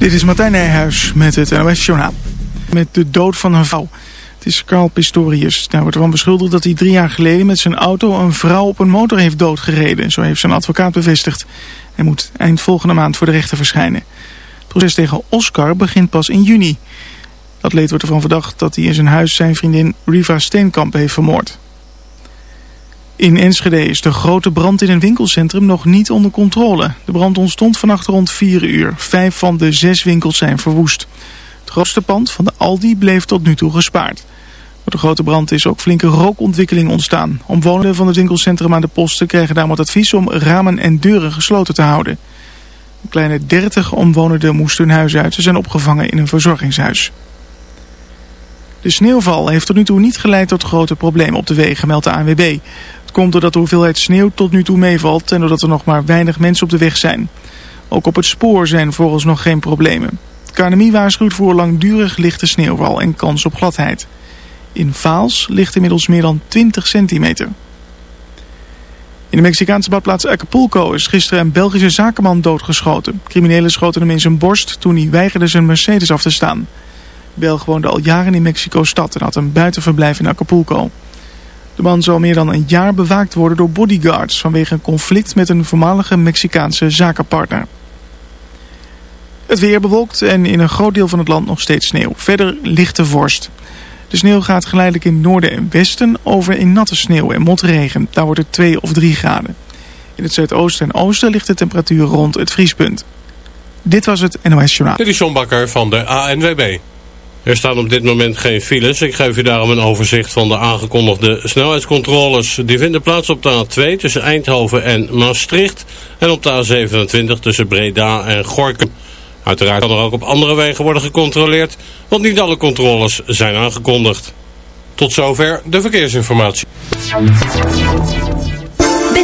Dit is Martijn Nijhuis met het NOS Journaal. Met de dood van een vrouw. Het is Carl Pistorius. Daar wordt ervan beschuldigd dat hij drie jaar geleden met zijn auto een vrouw op een motor heeft doodgereden. Zo heeft zijn advocaat bevestigd. Hij moet eind volgende maand voor de rechter verschijnen. Het proces tegen Oscar begint pas in juni. Dat leed wordt ervan verdacht dat hij in zijn huis zijn vriendin Riva Steenkamp heeft vermoord. In Enschede is de grote brand in een winkelcentrum nog niet onder controle. De brand ontstond vannacht rond 4 uur. Vijf van de zes winkels zijn verwoest. Het grootste pand van de Aldi bleef tot nu toe gespaard. Door de grote brand is ook flinke rookontwikkeling ontstaan. Omwonenden van het winkelcentrum aan de posten krijgen daarom het advies om ramen en deuren gesloten te houden. Een kleine 30 omwonenden moesten hun huis uit. Ze zijn opgevangen in een verzorgingshuis. De sneeuwval heeft tot nu toe niet geleid tot grote problemen op de wegen, meldt de ANWB. Het komt doordat de hoeveelheid sneeuw tot nu toe meevalt en doordat er nog maar weinig mensen op de weg zijn. Ook op het spoor zijn volgens nog geen problemen. KNMI waarschuwt voor langdurig lichte sneeuwval en kans op gladheid. In Vaals ligt inmiddels meer dan 20 centimeter. In de Mexicaanse badplaats Acapulco is gisteren een Belgische zakenman doodgeschoten. Criminelen schoten hem in zijn borst toen hij weigerde zijn Mercedes af te staan. Belg woonde al jaren in Mexico-stad en had een buitenverblijf in Acapulco. De man zal meer dan een jaar bewaakt worden door bodyguards vanwege een conflict met een voormalige Mexicaanse zakenpartner. Het weer bewolkt en in een groot deel van het land nog steeds sneeuw. Verder lichte vorst. De sneeuw gaat geleidelijk in noorden en westen over in natte sneeuw en motregen. Daar wordt het 2 of 3 graden. In het zuidoosten en oosten ligt de temperatuur rond het vriespunt. Dit was het NOS Journaal. Dit is John Bakker van de ANWB. Er staan op dit moment geen files. Ik geef u daarom een overzicht van de aangekondigde snelheidscontroles. Die vinden plaats op de A2 tussen Eindhoven en Maastricht. En op de A27 tussen Breda en Gorkum. Uiteraard kan er ook op andere wegen worden gecontroleerd. Want niet alle controles zijn aangekondigd. Tot zover de verkeersinformatie.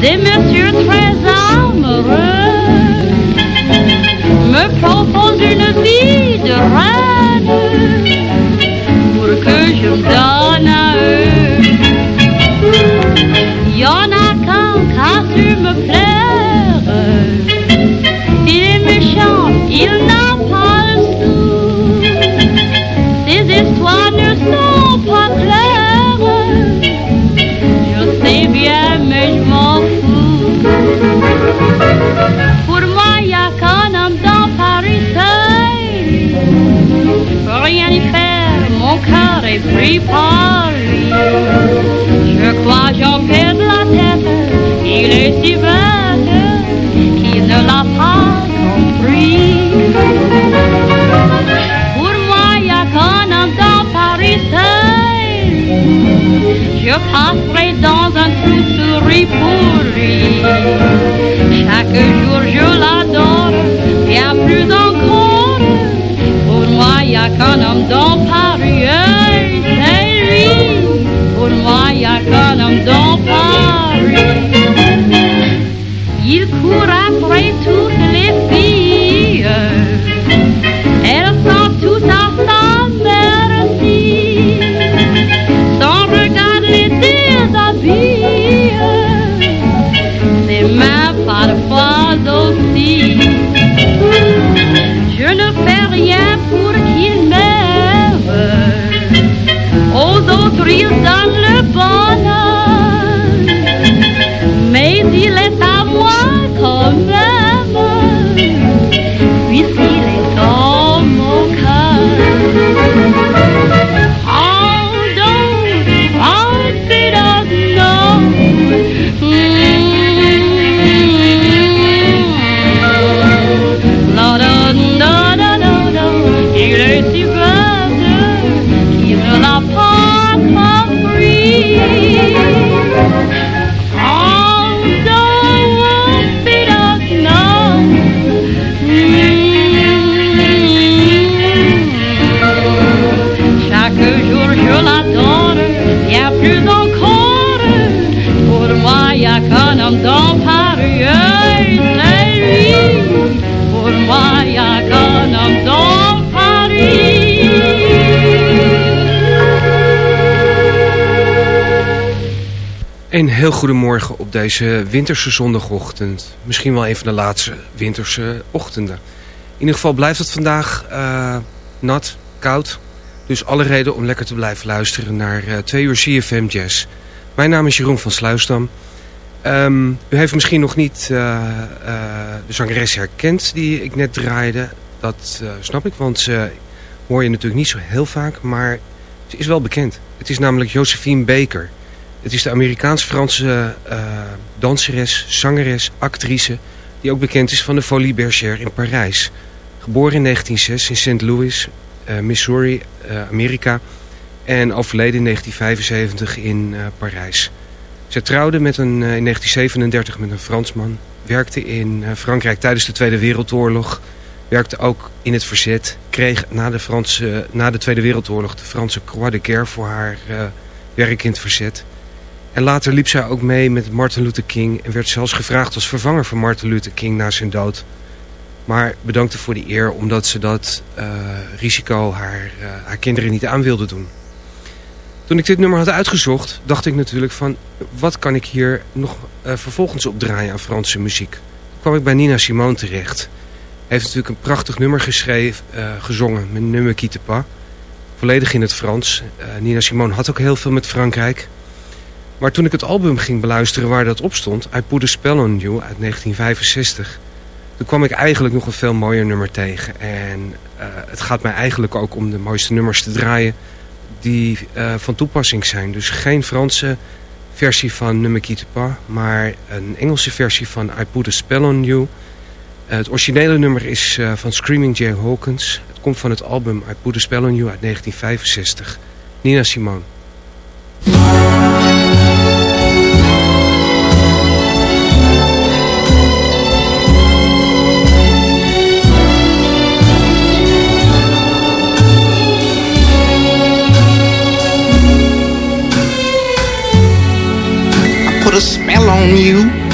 Des messieurs très amoureux me proposent une vie de rêve pour que je donne à eux. Pris. Je crois j'en perds la tête, il est si qu'il ne l'a pas compris. Pour moi, dans Paris. Je passerai dans un trou souris pour lui. Chaque jour je goedemorgen op deze winterse zondagochtend. Misschien wel een van de laatste winterse ochtenden. In ieder geval blijft het vandaag eh, nat, koud. Dus alle reden om lekker te blijven luisteren naar eh, twee uur CFM Jazz. Mijn naam is Jeroen van Sluisdam. Ehm, u heeft misschien nog niet eh, de zangeres herkend die ik net draaide. Dat snap ik, want ze hoor je natuurlijk niet zo heel vaak. Maar ze is wel bekend. Het is namelijk Josephine Baker. Het is de Amerikaans-Franse eh, danseres, zangeres, actrice... die ook bekend is van de Folie Bergère in Parijs. Geboren in 1906 in St. Louis, eh, Missouri, eh, Amerika... en overleden in 1975 in Parijs. Zij trouwde met een, in 1937 met een Fransman... werkte in Frankrijk tijdens de Tweede Wereldoorlog... werkte ook in het verzet... kreeg na de, Franse, na de Tweede Wereldoorlog de Franse Croix de Guerre... voor haar werk in het verzet... En later liep zij ook mee met Martin Luther King... en werd zelfs gevraagd als vervanger van Martin Luther King na zijn dood. Maar bedankte voor die eer omdat ze dat eh, risico haar, eh, haar kinderen niet aan wilde doen. Toen ik dit nummer had uitgezocht, dacht ik natuurlijk van... wat kan ik hier nog eh, vervolgens op draaien aan Franse muziek? Kwam ik bij Nina Simone terecht. Hij heeft natuurlijk een prachtig nummer geschreven, gezongen met nummer Quitte pas. Volledig in het Frans. Nina Simone had ook heel veel met Frankrijk... Maar toen ik het album ging beluisteren waar dat op stond... I Put a Spell on You uit 1965... toen kwam ik eigenlijk nog een veel mooier nummer tegen. En eh, het gaat mij eigenlijk ook om de mooiste nummers te draaien... die eh, van toepassing zijn. Dus geen Franse versie van quitte pas... maar een Engelse versie van I Put a Spell on You... Eh, het originele nummer is van Screaming Jay Hawkins. Het komt van het album I Put a Spell on You uit 1965. Nina Simone. You.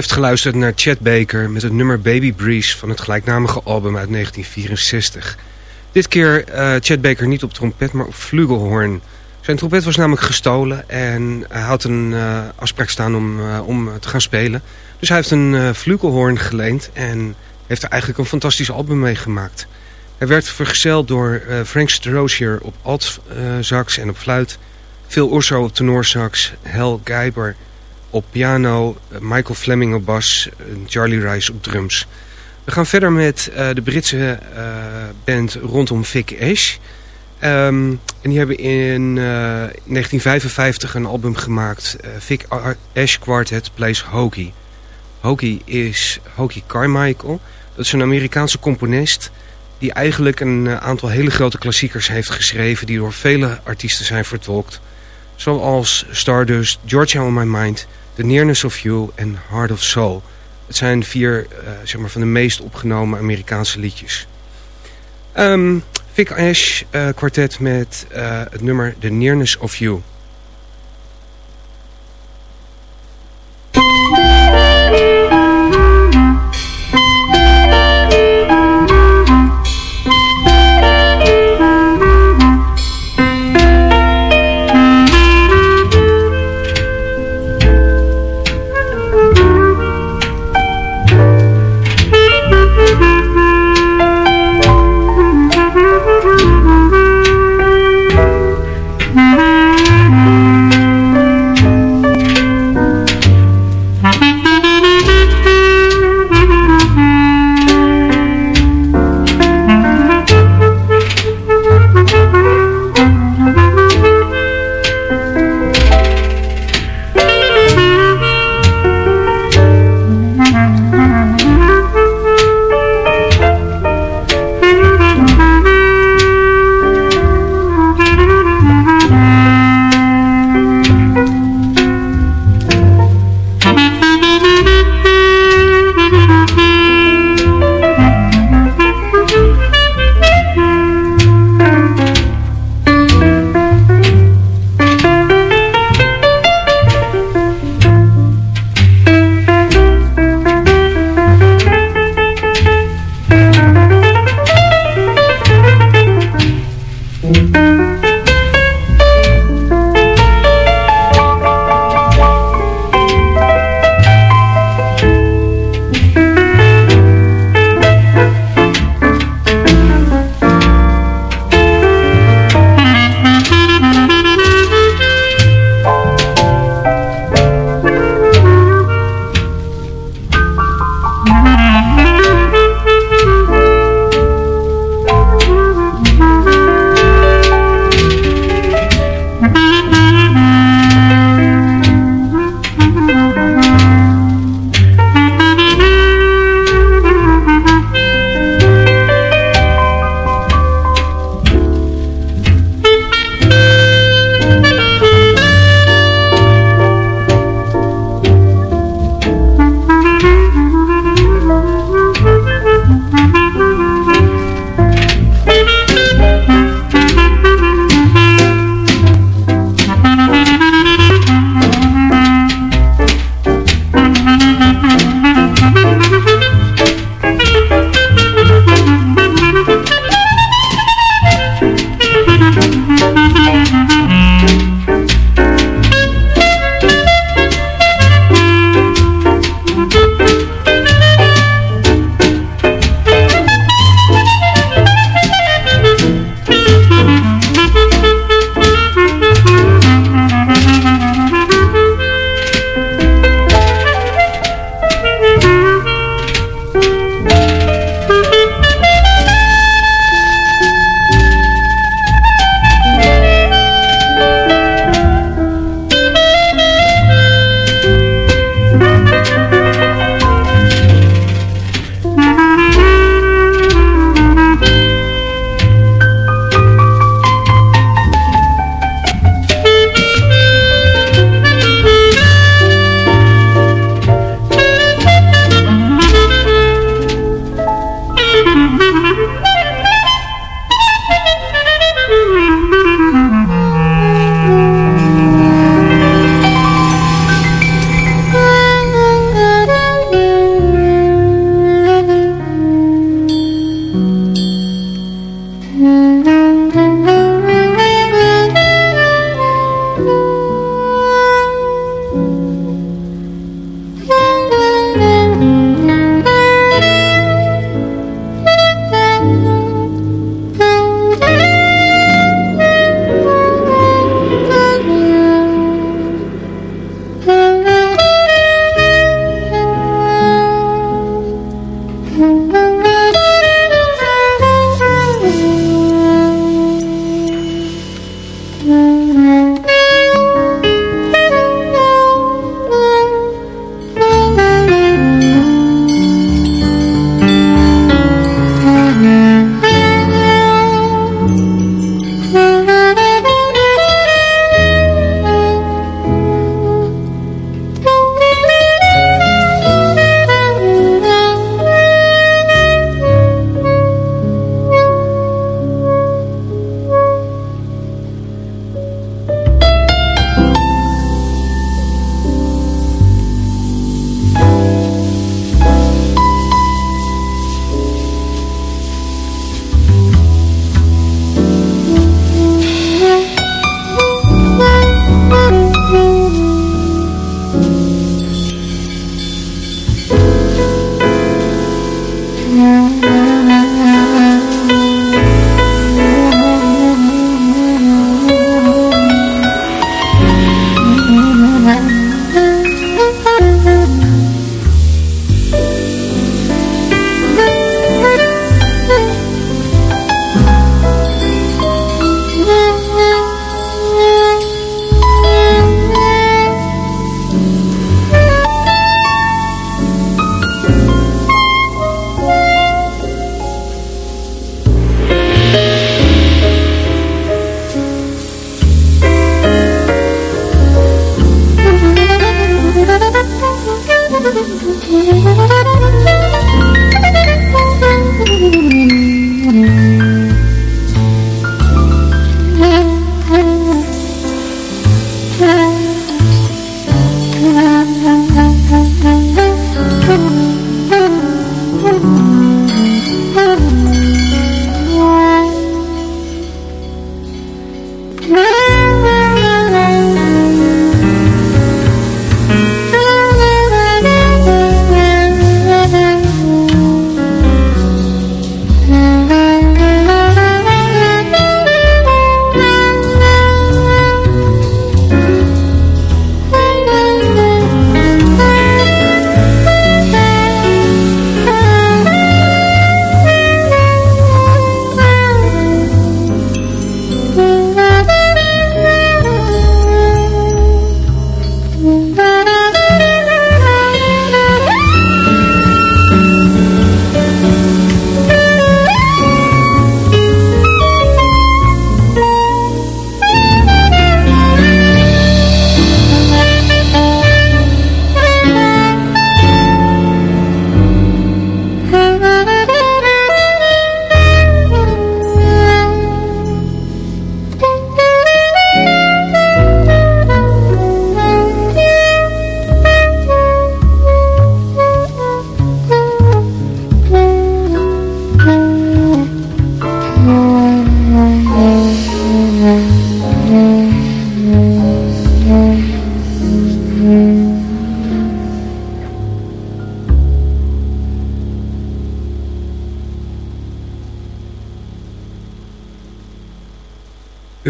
Heeft geluisterd naar Chet Baker met het nummer Baby Breeze van het gelijknamige album uit 1964. Dit keer uh, Chet Baker niet op trompet, maar op flugelhorn. Zijn trompet was namelijk gestolen en hij had een uh, afspraak staan om, uh, om te gaan spelen. Dus hij heeft een flugelhorn geleend en heeft er eigenlijk een fantastisch album mee gemaakt. Hij werd vergezeld door Frank Strosier op alt-sax en op fluit... Phil Urso op tenorsax, Hal Geiber op piano, Michael Fleming op bas, Charlie Rice op drums. We gaan verder met uh, de Britse uh, band rondom Vic Ash. Um, en die hebben in uh, 1955 een album gemaakt, Vic Ash Quartet Plays Hoagie. Hoagie is Hoagie Carmichael. Dat is een Amerikaanse componist die eigenlijk een aantal hele grote klassiekers heeft geschreven... die door vele artiesten zijn vertolkt. Zoals Stardust, Georgia on My Mind... The Nearness of You en Heart of Soul. Het zijn vier uh, zeg maar van de meest opgenomen Amerikaanse liedjes. Um, Vic Ash uh, kwartet met uh, het nummer The Nearness of You.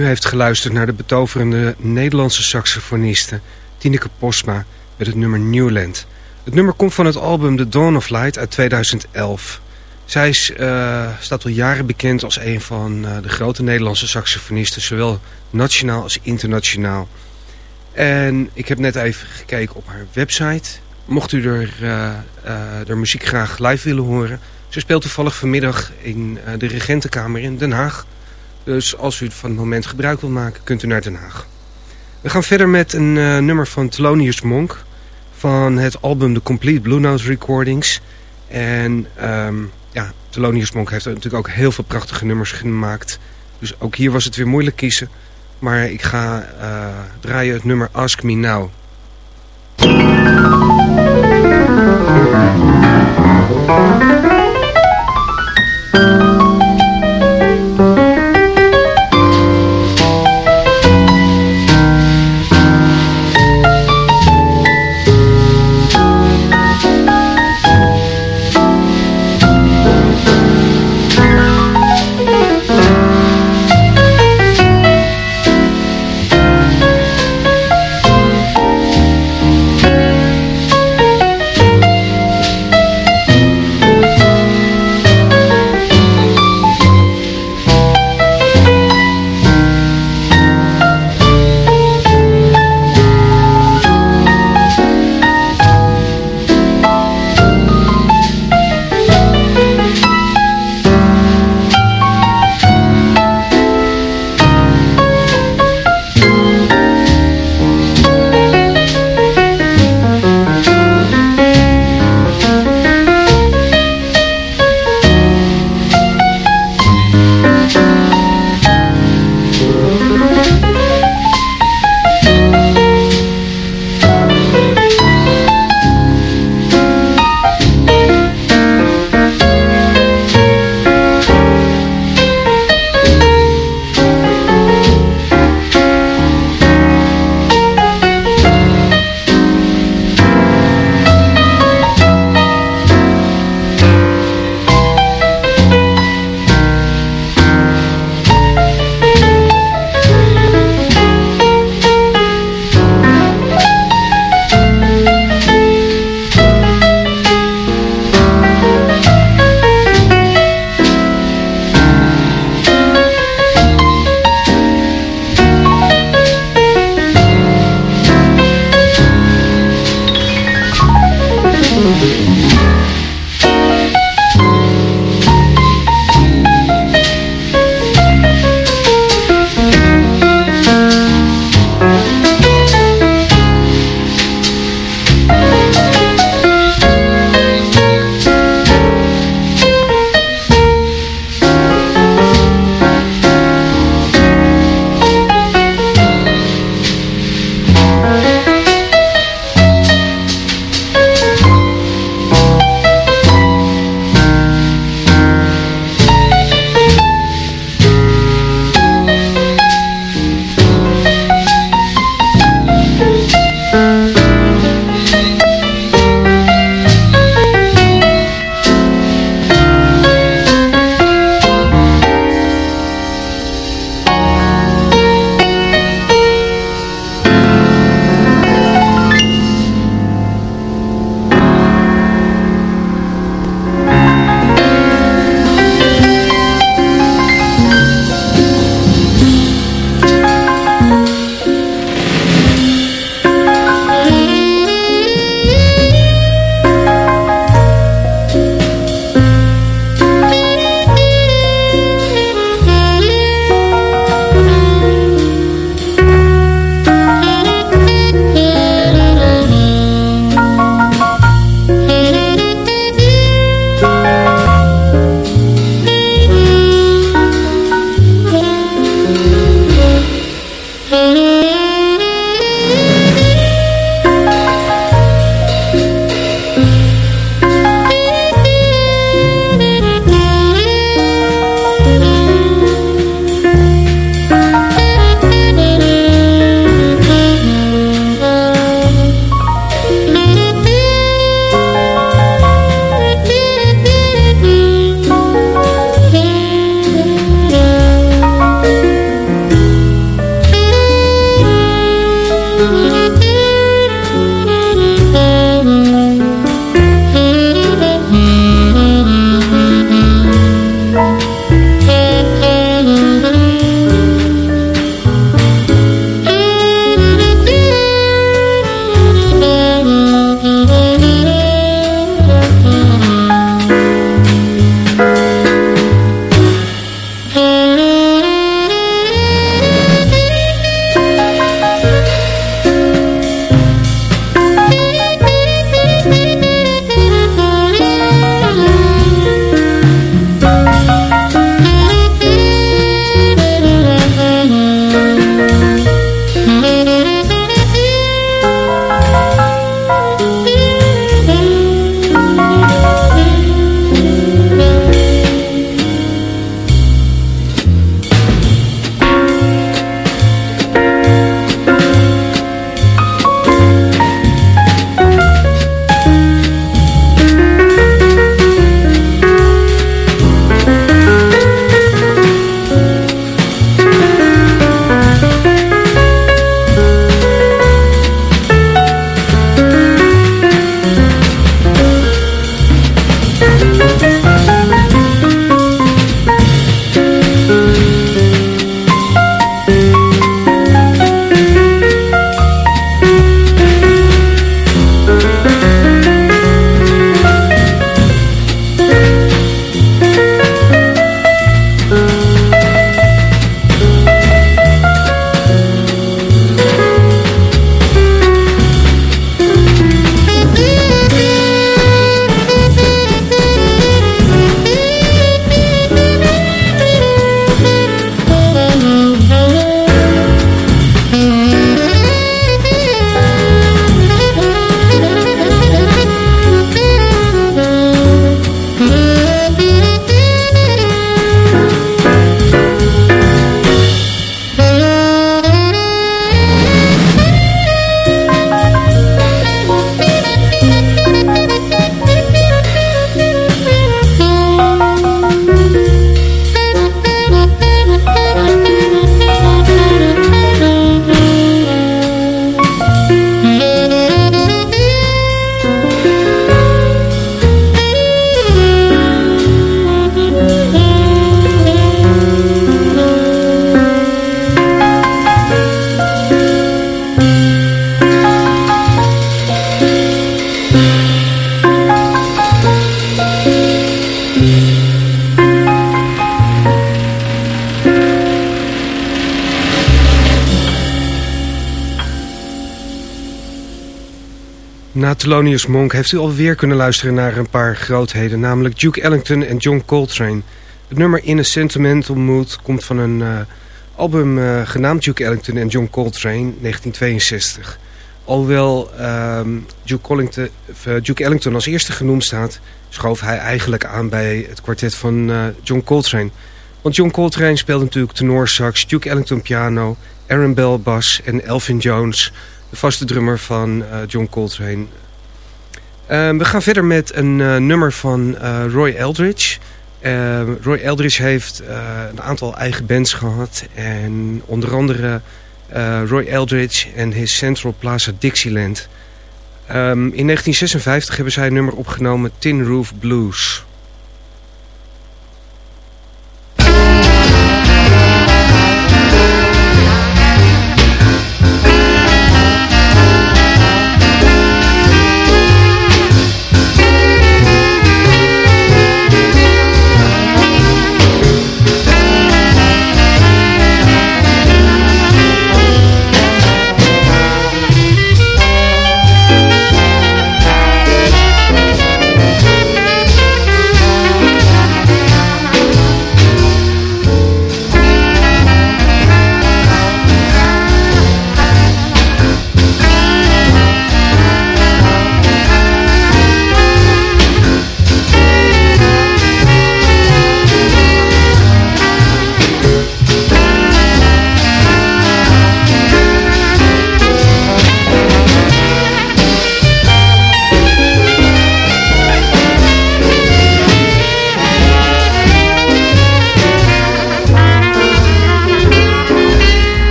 U heeft geluisterd naar de betoverende Nederlandse saxofoniste Tineke Posma met het nummer Newland. Het nummer komt van het album The Dawn of Light uit 2011. Zij eh, staat al jaren bekend als een van eh, de grote Nederlandse saxofonisten, zowel nationaal als internationaal. En ik heb net even gekeken op haar website. Mocht u er, eh, er muziek graag live willen horen. Ze speelt toevallig vanmiddag in de Regentenkamer in Den Haag. Dus als u van het moment gebruik wilt maken, kunt u naar Den Haag. We gaan verder met een eh, nummer van Thelonious Monk. Van het album The Complete Blue Note Recordings. En ehm, ja, Thelonious Monk heeft natuurlijk ook heel veel prachtige nummers gemaakt. Dus ook hier was het weer moeilijk kiezen. Maar ik ga eh, draaien het nummer Ask Me Now. Thelonious Monk heeft u alweer kunnen luisteren naar een paar grootheden, namelijk Duke Ellington en John Coltrane. Het nummer In a Sentimental Mood komt van een uh, album uh, genaamd Duke Ellington en John Coltrane, 1962. Alhoewel uh, Duke, uh, Duke Ellington als eerste genoemd staat, schoof hij eigenlijk aan bij het kwartet van John Coltrane. Want John Coltrane speelde natuurlijk tenorsax, Duke Ellington piano, Aaron Bell bas en Elvin Jones de vaste drummer van John Coltrane. Uh, we gaan verder met een uh, nummer van Roy Eldridge. Roy Eldridge heeft een aantal eigen bands gehad. En onder andere Roy Eldridge en his Central Plaza Dixieland. Um, in 1956 hebben zij een nummer opgenomen, Tin Roof Blues.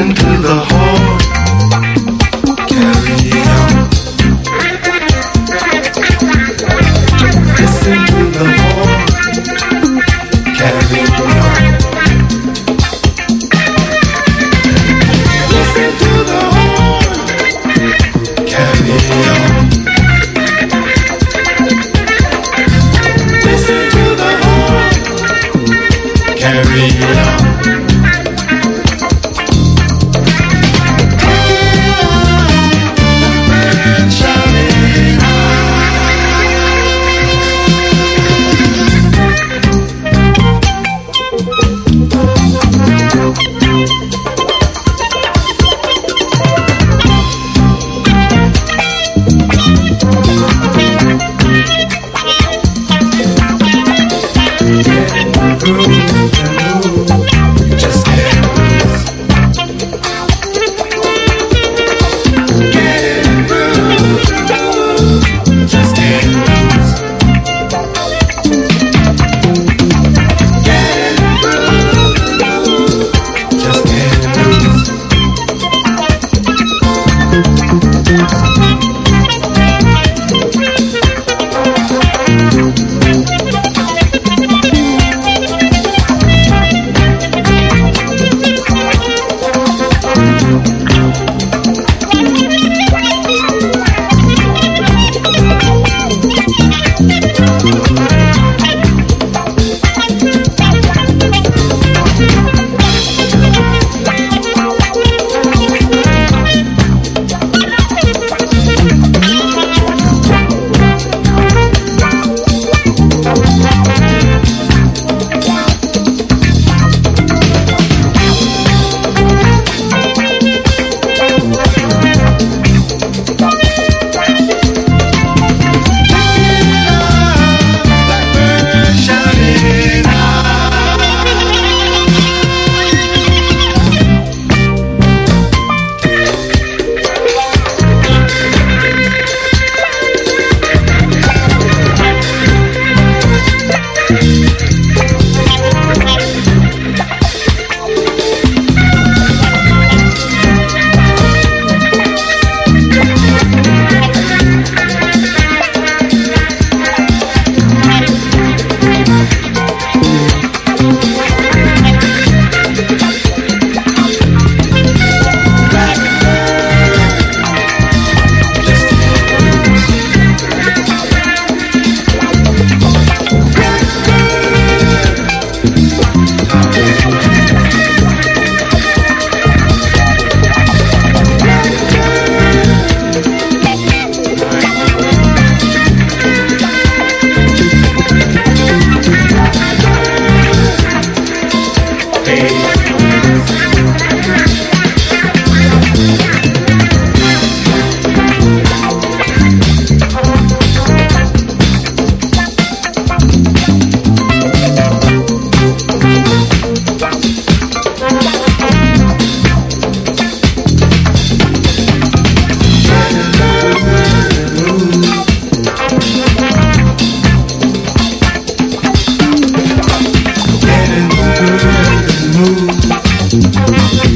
Listen to the horn.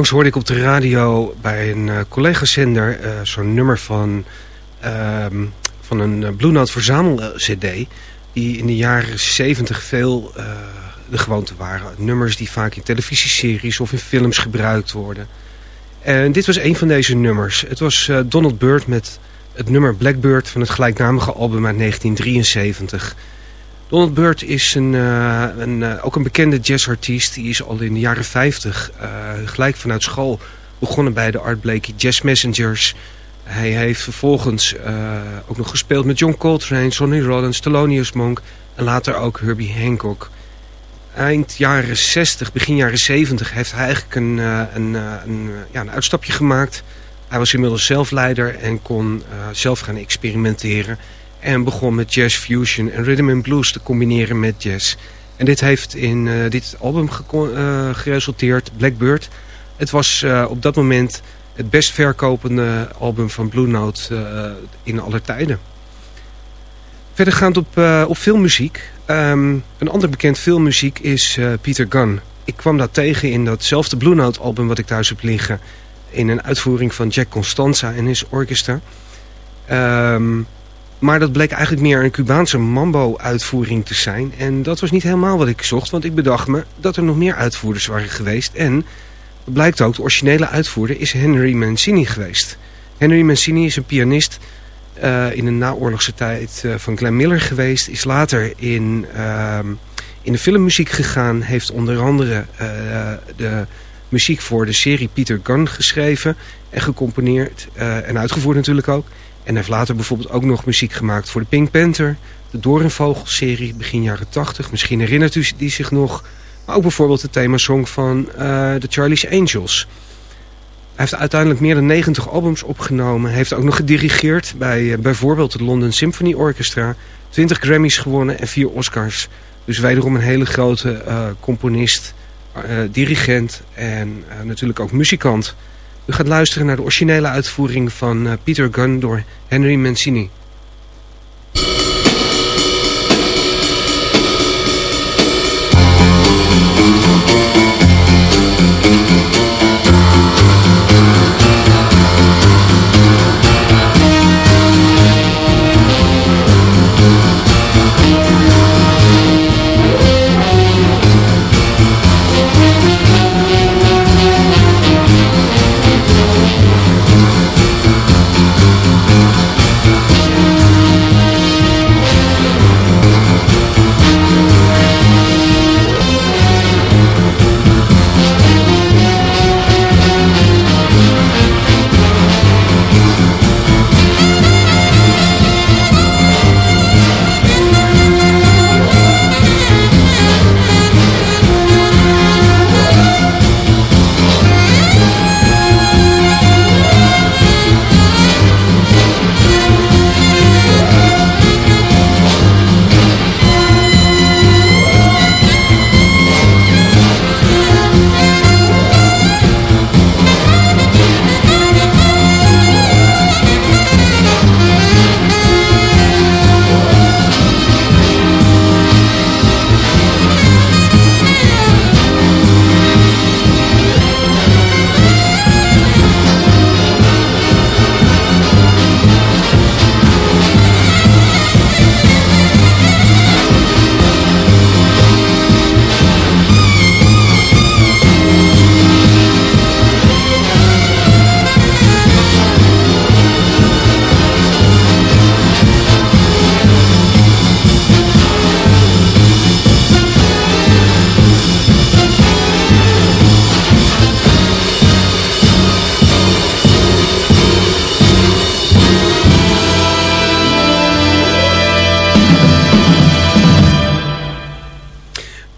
Onlangs hoorde ik op de radio bij een uh, collega-zender uh, zo'n nummer van, uh, van een eh, Blue Note verzamel-cd... die in de jaren 70 veel de gewoonte waren. Nummers die vaak in televisieseries of in films gebruikt worden. En dit was een van deze nummers. Het was Donald Byrd met het nummer Blackbird van het gelijknamige album uit 1973... Donald Byrd is een, uh, een, uh, ook een bekende jazzartiest. Die is al in de jaren 50 uh, gelijk vanuit school begonnen bij de Art Blakey Jazz Messengers. Hij heeft vervolgens ook nog gespeeld met John Coltrane, Sonny Rollins, Thelonious Monk en later ook Herbie Hancock. Eind jaren 60, begin jaren 70 heeft hij eigenlijk een, een, een, ja, een uitstapje gemaakt. Hij was inmiddels zelf leider en kon zelf gaan experimenteren... En begon met jazz fusion en rhythm and blues te combineren met jazz. En dit heeft in uh, dit album uh, geresulteerd, Blackbird. Het was uh, op dat moment het best verkopende album van Blue Note in alle tijden. Verder gaand op, op filmmuziek. Um, een ander bekend filmmuziek is Peter Gunn. Ik kwam dat tegen in datzelfde Blue Note album wat ik thuis heb liggen. In een uitvoering van Jack Constanza en his orchestra. Um, maar dat bleek eigenlijk meer een Cubaanse mambo-uitvoering te zijn. En dat was niet helemaal wat ik zocht, want ik bedacht me dat er nog meer uitvoerders waren geweest. En het blijkt ook, de originele uitvoerder is Henry Mancini geweest. Henry Mancini is een pianist uh, in de naoorlogse tijd uh, van Glenn Miller geweest. Is later in, uh, in de filmmuziek gegaan. Heeft onder andere uh, de muziek voor de serie Peter Gunn geschreven en gecomponeerd. en uitgevoerd natuurlijk ook. En heeft later bijvoorbeeld ook nog muziek gemaakt voor de Pink Panther. De Doornvogel-serie begin jaren 80. Misschien herinnert u die zich nog. Maar ook bijvoorbeeld de themasong van uh, The Charlie's Angels. Hij heeft uiteindelijk meer dan 90 albums opgenomen. Heeft ook nog gedirigeerd bij uh, bijvoorbeeld het London Symphony Orchestra. 20 Grammys gewonnen en 4 Oscars. Dus wederom een hele grote uh, componist, dirigent en natuurlijk ook muzikant. U gaat luisteren naar de originele uitvoering van uh, Peter Gunn door Henry Mancini.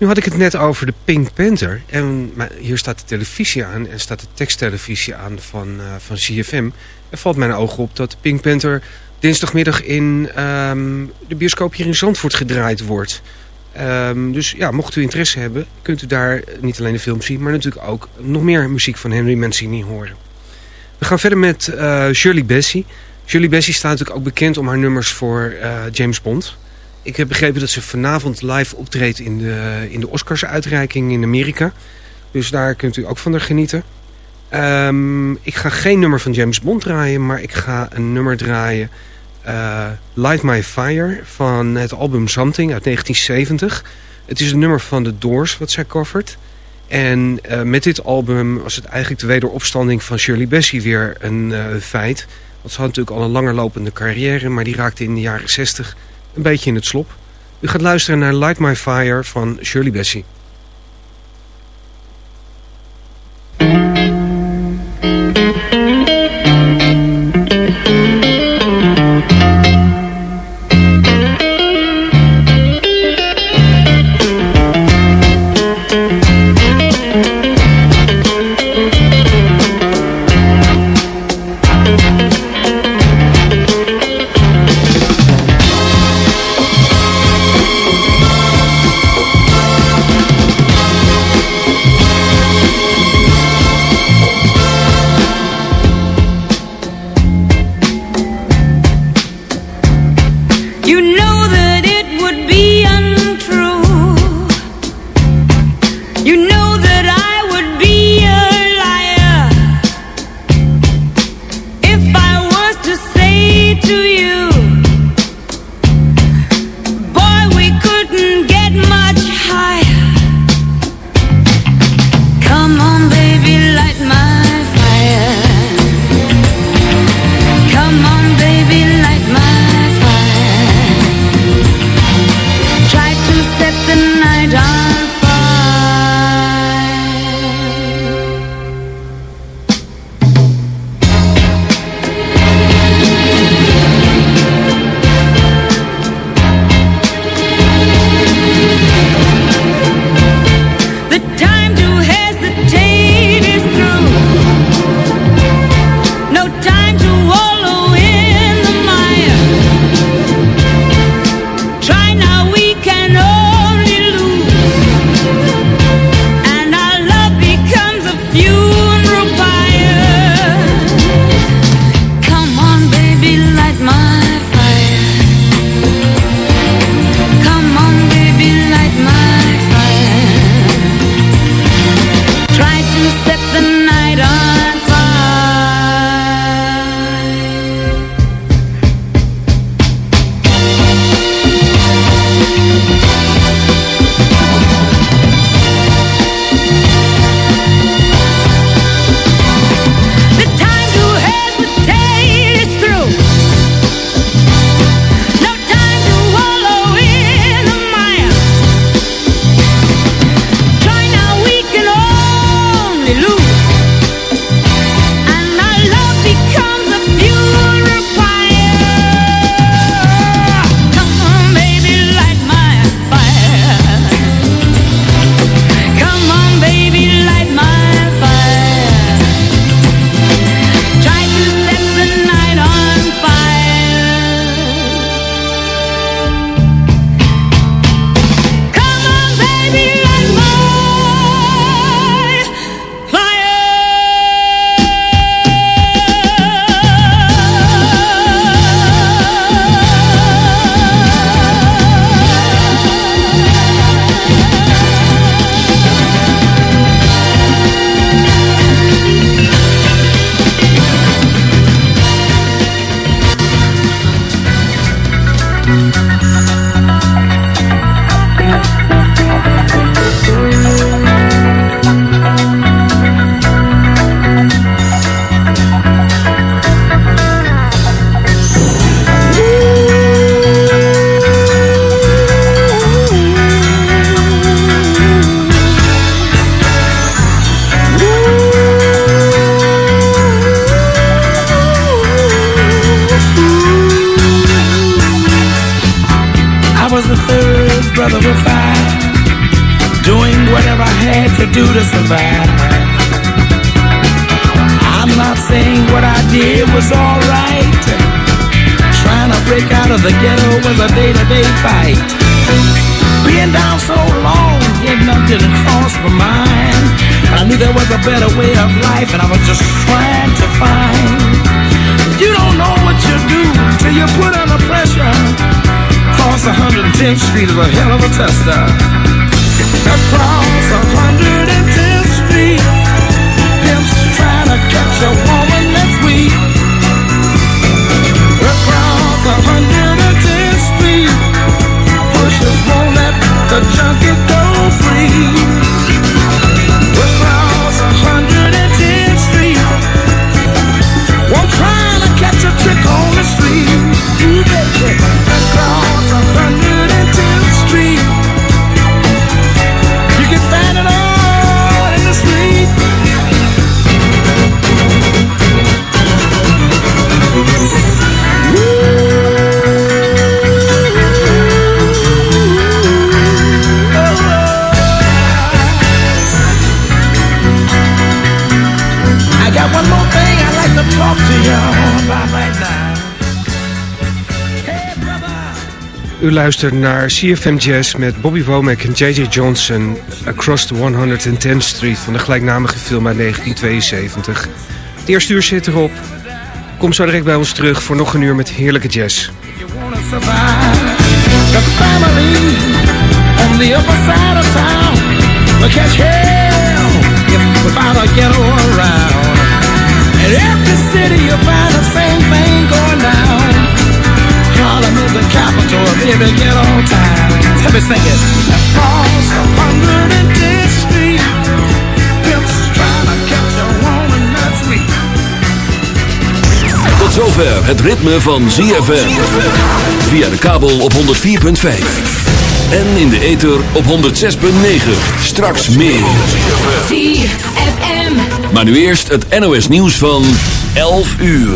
Nu had ik het net over de Pink Panther. En hier staat de televisie aan en staat de teksttelevisie aan van, uh, van CFM. Er valt mijn oog op dat Pink Panther dinsdagmiddag in um, de bioscoop hier in Zandvoort gedraaid wordt. Um, dus ja, mocht u interesse hebben, kunt u daar niet alleen de film zien... maar natuurlijk ook nog meer muziek van Henry Mancini horen. We gaan verder met uh, Shirley Bassey. Shirley Bassey staat natuurlijk ook bekend om haar nummers voor uh, James Bond... Ik heb begrepen dat ze vanavond live optreedt in de, in de Oscars-uitreiking in Amerika. Dus daar kunt u ook van genieten. Ehm, ik ga geen nummer van James Bond draaien, maar ik ga een nummer draaien. eh, Light My Fire van het album Something uit 1970. Het is een nummer van The Doors wat zij covert. En eh, met dit album was het eigenlijk de wederopstanding van Shirley Bassey weer een eh, feit. Want ze had natuurlijk al een langer lopende carrière, maar die raakte in de jaren 60 een beetje in het slop. U gaat luisteren naar Light My Fire van Shirley Bassey. You know Luistert naar CFM Jazz met Bobby Womack en J.J. Johnson... Across the 110th Street van de gelijknamige film uit 1972. Het eerste uur zit erop. Kom zo direct bij ons terug voor nog een uur met heerlijke jazz. Harlem is the capital of every ghetto town. Let me sing it. Across a hundred and tenth street, pimps trying to catch a woman that's weak. Tot zover het ritme van ZFM. Via de kabel op 104.5. En in de ether op 106.9. Straks meer. ZFM. Maar nu eerst het NOS nieuws van 11 uur.